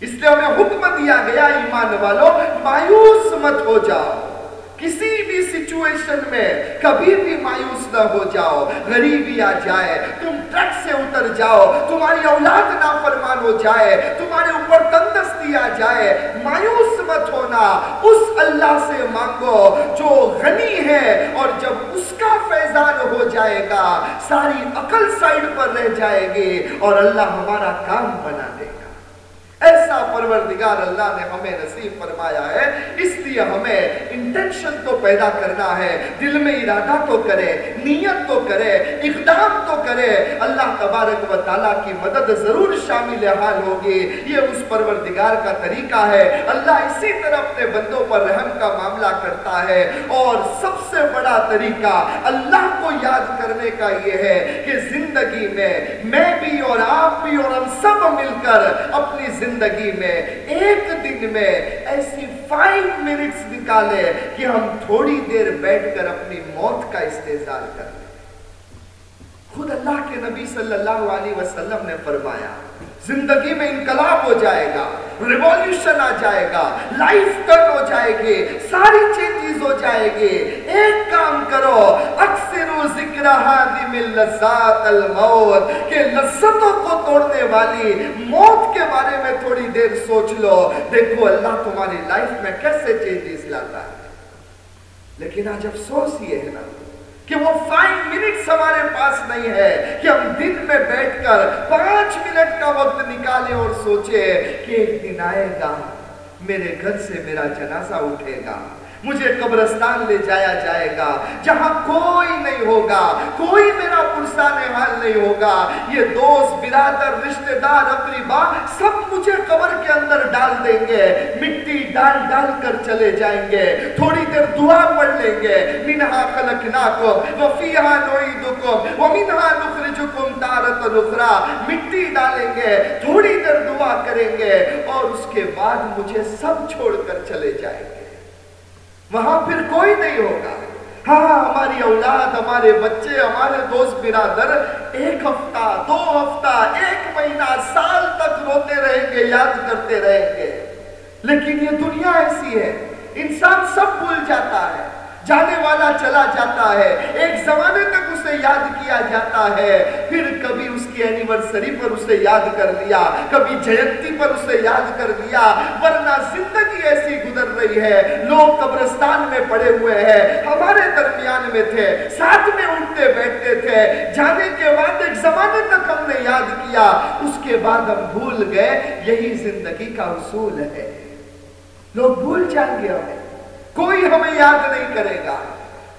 اس لیے ہمیں حکم دیا گیا ایمان والوں مایوس مت ہو جاؤ۔ کسی بھی سچویشن میں کبھی بھی مایوس نہ ہو جاؤ، غریبی آ جائے، تم ٹرک سے اتر جاؤ، تمہاری اولاد نافرمان ہو جائے، تمہارے اوپر تندستی آ جائے، مایوس مت ہونا۔ اس اللہ سے مانگو جو غنی ہے اور جب اس کا فیضان ہو جائے گا، ساری عقل سائڈ پر رہ جائے گی اور اللہ ہمارا کام بنا دے گا۔ ایسا پروردگار اللہ نے ہمیں نصیب فرمایا ہے، اس لیے ہمیں انٹینشن تو پیدا کرنا ہے، دل میں ارادہ تو کرے، نیت تو کرے، اقدام تو کرے، اللہ تبارک و تعالیٰ کی مدد ضرور شامل حال ہوگی۔ یہ اس پروردگار کا طریقہ ہے۔ اللہ اسی طرح اپنے بندوں پر رحم کا معاملہ کرتا ہے۔ اور سب سے بڑا طریقہ اللہ کو یاد کرنے کا یہ ہے کہ زندگی میں میں بھی اور آپ بھی اور ہم سب مل کر اپنی زندگی میں، ایک دن میں ایسی فائیو منٹس نکالے کہ ہم تھوڑی دیر بیٹھ کر اپنی موت کا استعمال کریں۔ خود اللہ کے نبی صلی اللہ علیہ وسلم نے فرمایا، زندگی میں انقلاب ہو جائے گا ریولیوشن آ جائے گا لائف ٹرن ہو جائے گی، ساری چینجز ہو جائے گی۔ ایک کام کرو، اکثر ذکر حادم اللذات الموت، کہ لذتوں کو توڑنے والی موت کے بارے میں تھوڑی دیر سوچ لو۔ دیکھو، اللہ تمہاری لائف میں کیسے چینجز لاتا ہے۔ لیکن آج افسوس یہ ہے نا۔ کہ وہ فائیو منٹس ہمارے پاس نہیں ہے، کہ ہم دن میں بیٹھ کر پانچ منٹ کا وقت نکالیں اور سوچے کہ ایک دن آئے گا، میرے گھر سے میرا جنازہ اٹھے گا۔ مجھے قبرستان لے جایا جائے گا۔ جہاں کوئی نہیں ہوگا، کوئی میرا پرسان حال نہیں ہوگا۔ یہ دوست، برادر، رشتہ دار اقریبا سب مجھے قبر کے اندر ڈال دیں گے۔ مٹی ڈال ڈال کر چلے جائیں گے۔ تھوڑی دیر دعا پڑھ لیں گے۔ منہا خلقناکم وفیہا نعیدکم ومنہا نخرجکم تارت نخرا مٹی ڈالیں گے، تھوڑی دیر دعا کریں گے اور اس کے بعد مجھے سب چھوڑ کر چلے جائیں گے۔ وہاں پھر کوئی نہیں ہوگا۔ ہاں،, ہاں ہماری اولاد، ہمارے بچے، ہمارے دوست برادر ایک ہفتہ، دو ہفتہ، ایک مہینہ، سال تک روتے رہیں گے، یاد کرتے رہیں گے۔ لیکن یہ دنیا ایسی ہے، انسان سب بھول جاتا ہے۔ جانے والا چلا جاتا ہے۔ ایک زمانے تک اسے یاد کیا جاتا ہے۔ پھر کبھی اس کی اینیورسری پر اسے یاد کر لیا۔ کبھی جینتی پر اسے یاد کر لیا۔ ورنہ زندگی ایسی گزر رہی ہے۔ لوگ قبرستان میں پڑے ہوئے ہیں۔ ہمارے درمیان میں تھے۔ ساتھ میں اٹھتے بیٹھتے تھے۔ جانے کے بعد ایک زمانے تک ہم نے یاد کیا۔ اس کے بعد ہم بھول گئے۔ یہی زندگی کا اصول ہے۔ لوگ بھول جائیں گے ہمیں۔ کوئی ہمیں یاد نہیں کرے گا۔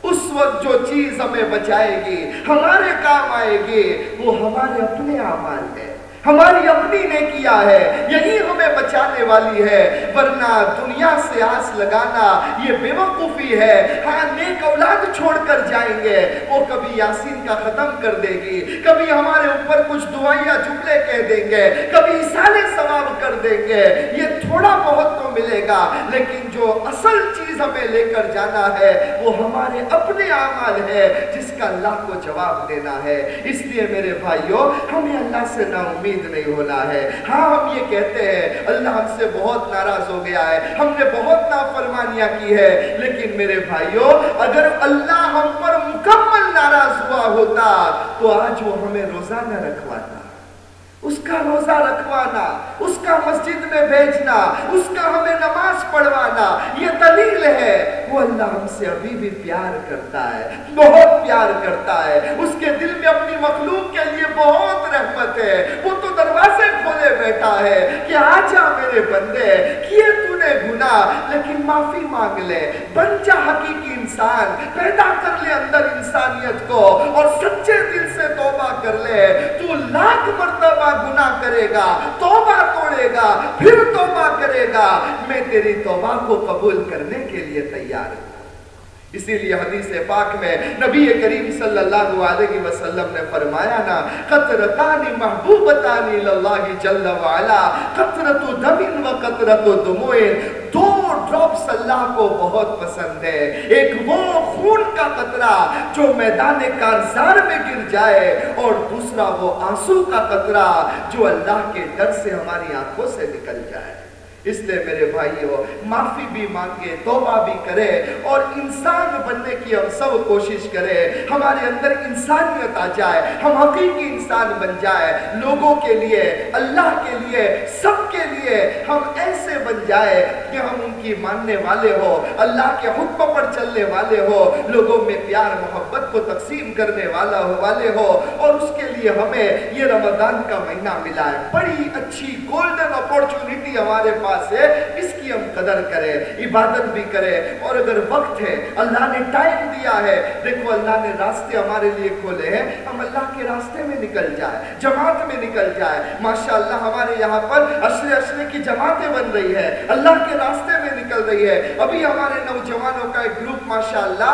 اس وقت جو چیز ہمیں بچائے گی، ہمارے کام آئے گی، وہ ہمارے اپنے اعمال ہیں ہماری اپنی نے کیا ہے یہی ہمیں بچانے والی ہے۔ ورنہ دنیا سے آس لگانا یہ بے وقوفی ہے۔ ہاں نیک اولاد چھوڑ کر جائیں گے۔ وہ کبھی یاسین کا ختم کر دے گی۔ کبھی ہمارے اوپر کچھ دعائیاں جملے کہہ دیں گے۔ کبھی سالے ثواب کر دیں گے۔ یہ تھوڑا بہت تو ملے گا، لیکن جو اصل چیز ہمیں لے کر جانا ہے، وہ ہمارے اپنے اعمال ہے، جس کا اللہ کو جواب دینا ہے۔ اس لیے میرے بھائیوں ہمیں اللہ سے نا امید امید نہیں ہونا ہے۔ ہاں ہم یہ کہتے ہیں، اللہ ہم سے بہت ناراض ہو گیا ہے۔ ہم نے بہت نافرمانیاں کی ہے لیکن میرے بھائیوں اگر اللہ ہم پر مکمل ناراض ہوا ہوتا تو آج وہ ہمیں روزانہ رکھواتا۔ اس کا روزہ رکھوانا اس کا مسجد میں بھیجنا اس کا ہمیں نماز پڑھوانا یہ دلیل ہے وہ اللہ ہم سے ابھی بھی پیار کرتا ہے بہت پیار کرتا ہے اس کے دل میں اپنی مخلوق کے لیے بہت رحمت ہے وہ تو دروازے کھولے بیٹھا ہے کہ آجا میرے بندے کیے تو نے گناہ لیکن معافی مانگ لے بن جا حقیقی انسان پیدا کر لے اندر انسانیت کو اور سچے دل سے توبہ کر لے کرے گا، توبہ توڑے گا، پھر توبہ کرے گا۔ میں تیری توبہ کو قبول کرنے کے لیے تیار ہوں۔ اسی لیے حدیث پاک میں نبی کریم صلی اللہ علیہ وسلم نے فرمایا نا قطرتانی محبوبتانی للہ جل وعلا، قطرت دمین و قطرت دموئن دو ڈراپس اللہ کو بہت پسند ہے۔ ایک وہ خون کا قطرہ جو میدان کارزار میں گر جائے، اور دوسرا وہ آنسو کا قطرہ جو اللہ کے ڈر سے ہماری آنکھوں سے نکل جائے۔ اس لیے میرے بھائیوں معافی بھی مانگے، توبہ بھی کرے اور انسان بننے کی ہم سب کوشش کرے۔ ہمارے اندر انسانیت آ جائے، ہم حقیقی انسان بن جائے۔ لوگوں کے لیے، اللہ کے لیے، سب کے لیے ہم ایسے بن جائے کہ ہم ان کی ماننے والے ہو، اللہ کے حکم پر چلنے والے ہو، لوگوں میں پیار، محبت کو تقسیم کرنے والا ہو والے ہو۔ اور اس کے لیے ہمیں یہ رمضان کا مہینہ ملا ہے۔ بڑی اچھی گولڈن اپورچونٹی ہمارے پاس پاس ہے اس کی ہم قدر کریں عبادت بھی کریں اور اگر وقت ہے، اللہ نے ٹائم دیا ہے، دیکھو اللہ نے راستے ہمارے لیے کھولے ہیں۔ ہم اللہ کے راستے میں نکل جائے جماعت میں نکل جائے ماشاءاللہ ہمارے یہاں پر اشرے اشرے کی جماعتیں بن رہی ہے اللہ کے راستے میں نکل رہی ہے ابھی ہمارے نوجوانوں کا ایک گروپ ماشاءاللہ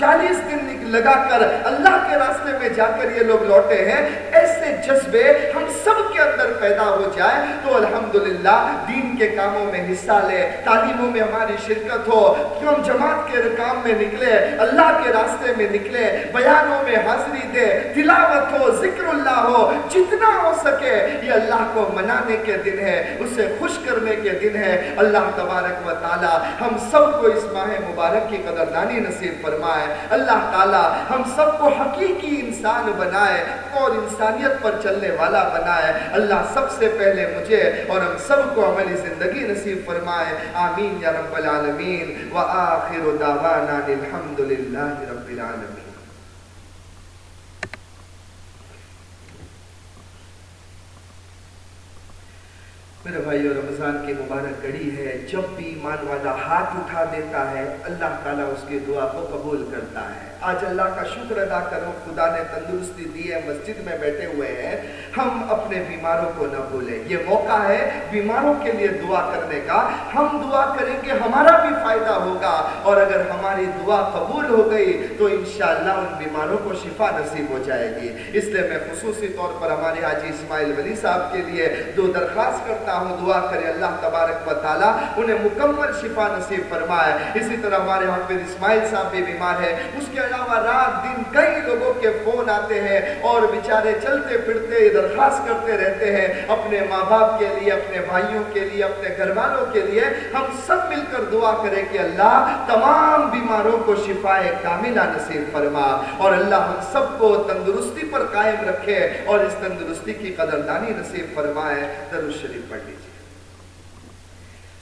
چالیس دن لگا کر اللہ کے راستے میں جا کر یہ لوگ لوٹے ہیں۔ ایسے جذبے ہم سب کے اندر پیدا ہو جائے تو الحمدللہ دین کے کاموں میں حصہ لے، تعلیموں میں ہماری شرکت ہو۔ کہ ہم جماعت کے کام میں نکلے، اللہ کے راستے میں نکلے، بیانوں میں حاضری دے، تلاوت ہو، ذکر اللہ ہو، جتنا ہو سکے، یہ اللہ کو منانے کے دن ہے، اسے خوش کرنے کے دن ہے۔ اللہ تبارک و تعالی ہم سب کو اس ماہ مبارک کی قدردانی نصیب فرمائے۔ اللہ تعالی ہم سب کو حقیقی انسان بنائے، اور انسانیت پر چلنے والا بنائے۔ اللہ سب سے پہلے مجھے اور ہم سب کو عملی زندگی زندگی نصیب فرمائے، آمین یا رب العالمین، وآخر دعوانا الحمدللہ رب العالمین. میرے بھائیو، رمضان کی مبارک گڑی ہے، جب بھی ایمان والا ہاتھ اٹھا دیتا ہے، اللہ تعالیٰ اس کی دعا کو قبول کرتا ہے۔ آج اللہ کا شکر ادا کرو خدا نے تندرستی دی ہے، مسجد میں بیٹھے ہوئے ہیں۔ ہم اپنے بیماروں کو نہ بھولیں۔ یہ موقع ہے بیماروں کے لیے دعا کرنے کا۔ ہم دعا کریں گے ہمارا بھی فائدہ ہوگا۔ اور اگر ہماری دعا قبول ہو گئی تو انشاءاللہ ان بیماروں کو شفا نصیب ہو جائے گی۔ اس لیے میں خصوصی طور پر ہمارے حاجی اسماعیل ولی صاحب کے لیے دو درخواست کرتا ہوں۔ دعا کرے اللہ تبارک و تعالیٰ انہیں مکمل شفا نصیب فرمائے۔ اسی طرح ہمارے حافظ اسماعیل صاحب بھی بیمار ہے اس کے علاوہ رات دن کئی لوگوں کے فون آتے ہیں اور بیچارے چلتے پھرتے درخواست کرتے رہتے ہیں، اپنے ماں باپ کے لیے، اپنے بھائیوں کے لیے، اپنے گھر والوں کے لیے۔ ہم سب مل کر دعا کریں کہ اللہ تمام بیماروں کو شفا کاملہ نصیب فرما۔ اور اللہ ہم سب کو تندرستی پر قائم رکھے اور اس تندرستی کی قدردانی نصیب فرمائے۔ درود شریف پڑھ لیجیے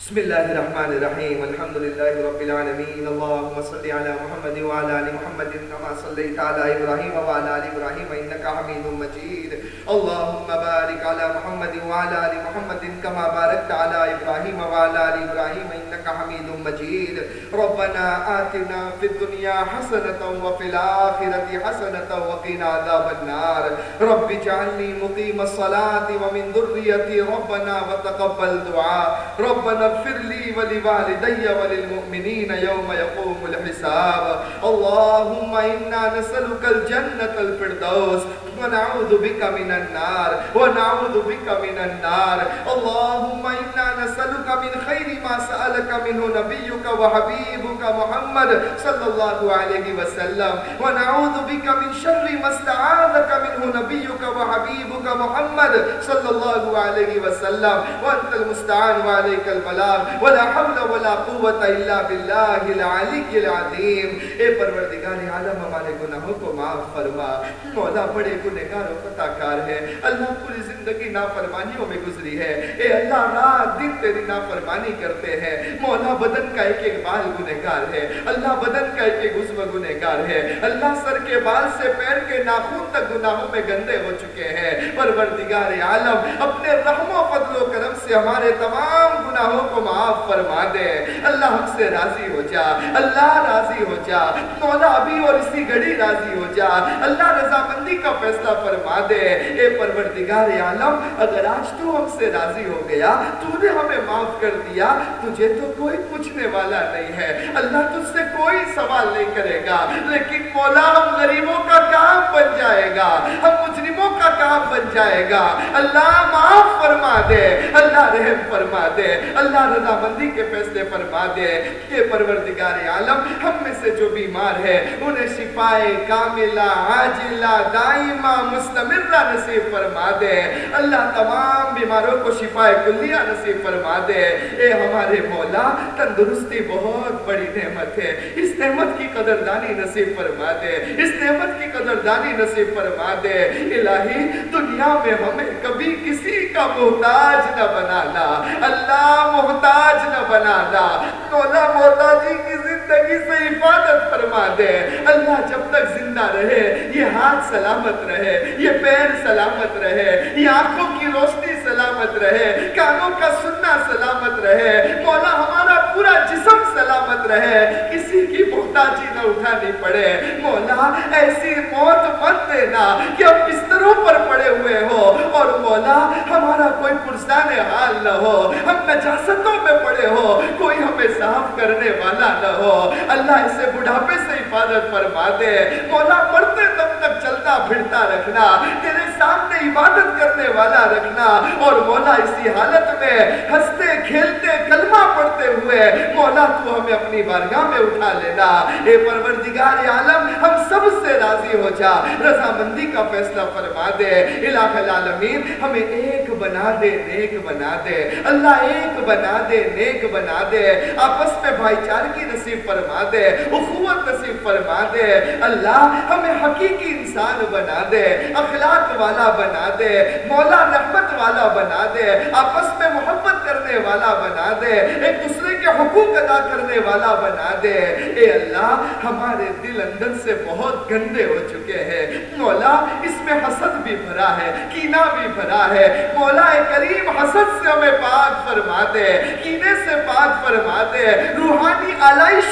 بسم اللہ الرحمن الرحیم الحمد لله رب العالمین اللہم صلی علی محمد وعلى ال محمد كما صليت على ابراہیم وعلى ال ابراهيم انك حميد مجيد. اللهم بارك على محمد وعلى آل محمد كما باركت على إبراهيم وعلى آل إبراهيم إنك حميد مجيد. ربنا آتنا في الدنيا حسنة وفي الآخرة حسنة وقنا عذاب النار. رب اجعلني مقيم الصلاة ومن ذريتي ربنا وتقبل دعاء. ربنا اغفر لي ولوالدي وللمؤمنين يوم يقوم الحساب. اللهم إنا نسألك الجنة الفردوس ونعوذ بك من النار. ونعوذ بك من النار. اللهم إنا نسألك من خير ما سألك منه نبيك وحبيبك محمد صلى الله عليه وسلم. ونعوذ بك من شر ما استعاذك منه نبيك وحبيبك محمد صلى الله عليه وسلم. وأنت المستعان وعليك البلاغ. ولا حول ولا قوة إلا بالله العلي العظيم. اے پروردگار عالم، ہمارے گناہوں کو معاف فرما. مولا، بڑے گنہگار و خطاکار ہے۔ اللہ پوری زندگی نافرمانیوں میں گزری ہے۔ اے اللہ، رات دن تیری نافرمانی کرتے ہیں۔ مولا بدن کا ایک ایک بال گنہگار ہے۔ اللہ بدن کا ایک ایک عضو گنہگار ہے۔ اللہ سر کے بال سے پیر کے ناخون تک گناہوں میں گندے ہو چکے ہیں۔ پروردگار عالم، اپنے رحم و فضل و کرم سے ہمارے تمام گناہوں کو معاف فرما دے۔ اللہ ہم سے راضی ہو جا۔ اللہ راضی ہو جا۔ مولا ابھی اور اسی گھڑی راضی ہو جا۔ اللہ رضامندی کا فیصلہ فرما دے۔ اے پروردگار عالم، اگر آج تو ہم سے راضی ہو گیا، تو نے ہمیں معاف کر دیا، تجھے تو کوئی پوچھنے والا نہیں ہے۔ اللہ تجھ سے کوئی سوال نہیں کرے گا، لیکن مولا ہم غریبوں کا کام بن جائے گا، ہم مجرموں کا کام بن جائے گا۔ اللہ معاف فرما دے، اللہ رحم فرما دے، اللہ رضامندی کے فیصلے فرما دے۔ کہ پروردگار عالم، ہم میں سے جو بیمار ہے، انہیں شفائے کاملہ، عاجلہ، دائمہ، مستمرہ نصیب فرما دے۔ اللہ تمام بیماروں کو شفائے کلیہ نصیب فرما دے۔ اے ہمارے مولا، تندرستی بہت بڑی نعمت ہے۔ اس نعمت کی قدردانی نصیب فرما دے۔ اس نعمت کی قدردانی نصیب فرما دے۔ الہی، دنیا میں ہمیں کبھی کسی کا محتاج نہ بنانا۔ اللہ محتاج نہ بنانا۔ مولا محتاجی کی زندگی سے حفاظت فرما دے۔ اللہ جب تک زندہ رہے، یہ ہاتھ سلامت رہے، یہ پیر سلامت رہے، یہ آنکھوں کی روشنی سلامت رہے، کانوں کا سننا سلامت رہے، مولا ہمارا پورا جسم سلامت رہے، کسی کی محتاجی نہ اٹھانی پڑے۔ مولا، ایسی موت مت دینا کہ ہم بستروں پر پڑے ہوئے ہو۔ اور مولا، ہمارا کوئی پرسان حال نہ ہو۔ ہم نجاستوں میں پڑے ہو، کوئی ہمیں صاف کرنے والا نہ ہو۔ اللہ اسے بڑھاپے سے حفاظت فرما دے۔ مولا مرتے دم تک چلتا پھرتا رکھنا، تیرے سامنے عبادت کرنے والا رکھنا۔ اور مولا اسی حالت میں ہنستے، کھیلتے، کلمہ پڑھتے ہوئے مولا تو ہمیں اپنی بارگاہ میں اٹھا لینا۔ اے پروردگار عالم، ہم سب سے راضی ہو جا۔ رضامندی کا فیصلہ فرما دے۔ الہ العالمین، ہمیں ایک بنا دے، نیک بنا دے۔ اللہ ایک بنا دے، نیک بنا دے۔ آپس میں بھائی چار کی نصیب فرما دے، اخوت نصیب فرما دے، اللہ ہمیں حقیقی انسان بنا دے، اخلاق والا بنا دے، مولا رحمت والا بنا دے، آپس میں محبت کرنے والا بنا دے، ایک دوسرے کے حقوق ادا کرنے والا بنا دے۔ اے اللہ، ہمارے دل اندر سے بہت گندے ہو چکے ہیں۔ مولا، اس میں حسد بھی بھرا ہے، کینہ بھی بھرا ہے۔ مولا کریم حسد سے ہمیں پاک فرما دے، کینے سے پاک فرما دے۔ روحانی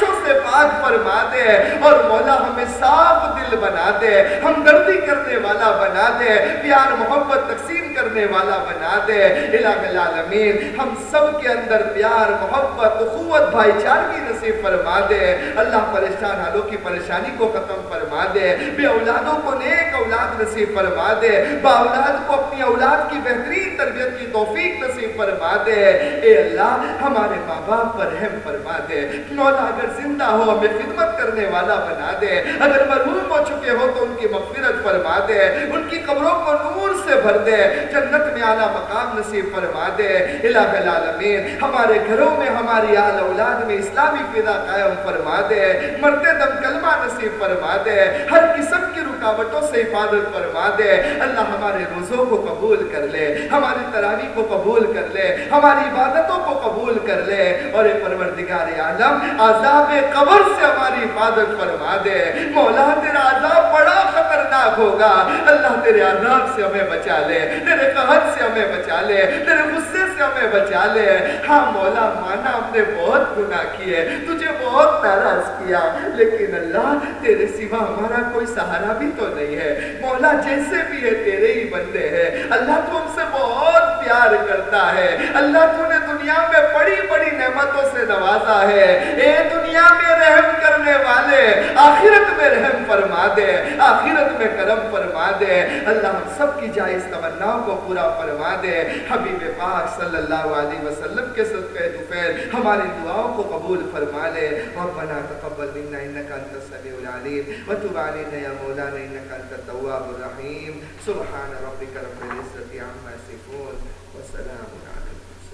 علائشوں سے پاک فرما دے اور مولا ہمیں صاف دل بنا دے ہمدردی کرنے والا بنا دے پیار محبت تقسیم کرنے والا بنا دے الہ العالمین، ہم سب کے اندر پیار، محبت، اخوت، بھائی چارگی نصیب فرما دے اللہ پریشان حالوں کی پریشانی کو ختم فرما دے بے اولادوں کو نیک اولاد نصیب فرما دے با اولاد کو اپنی اولاد کی بہترین تربیت کی توفیق نصیب فرما دے اے اللہ، ہمارے ماں باپ پر رحم فرما دے مولا، اگر زندہ ہو، ہمیں خدمت کرنے والا بنا دے۔ اگر مرحوم ہو چکے ہو تو ان کی مغفرت فرما دے، ان کی قبروں کو نور سے بھر دے۔ جنت میں اعلیٰ مقام نصیب فرما دے۔ الہ العالمین، ہمارے گھروں میں ہماری آل اولاد میں اسلامی فضا قائم فرما دے۔ مرتے دم کلمہ نصیب فرما دے۔ ہر قسم کی رکاوٹوں سے حفاظت فرما دے۔ اللہ ہمارے روزوں کو قبول کر لے، ہماری تراویح کو قبول کر لے، ہماری عبادتوں کو قبول کر لے۔ اور اے پروردگار عالم عذاب قبر سے ہماری حفاظت فرما دے۔ مولا تیرا عذاب بڑا خطرناک ہوگا۔ اللہ تیرے عذاب سے ہمیں بچا لے، تیرے قہر سے ہمیں بچا لے، تیرے غصے سے ہمیں بچا لے۔ ہاں مولا، مانا ہم نے بہت گناہ کیے، تجھے بہت ناراض کیا، لیکن اللہ تیرے سوا ہمارا کوئی سہارا بھی تو نہیں ہے۔ مولا جیسے بھی ہے، تیرے ہی بندے ہیں۔ اللہ تو ہم سے بہت پیار کرتا ہے۔ اللہ تو نے دنیا میں بڑی بڑی نعمتوں سے نوازا ہے۔ اے دنیا دنیا میں رحم کرنے والے آخرت میں رحم فرما دے، آخرت میں کرم فرما دے۔ اللہ ہم سب کی جائز تمناؤں کو پورا فرما دے۔ حبیب پاک صلی اللہ علیہ وسلم کے صدقے دوپہر ہماری دعاؤں کو قبول فرما لے۔ ربنا تقبل منا انك انت السميع العليم وتب علينا يا مولانا انك انت التواب الرحيم سبحان ربك رب العزه عما يصفون وسلام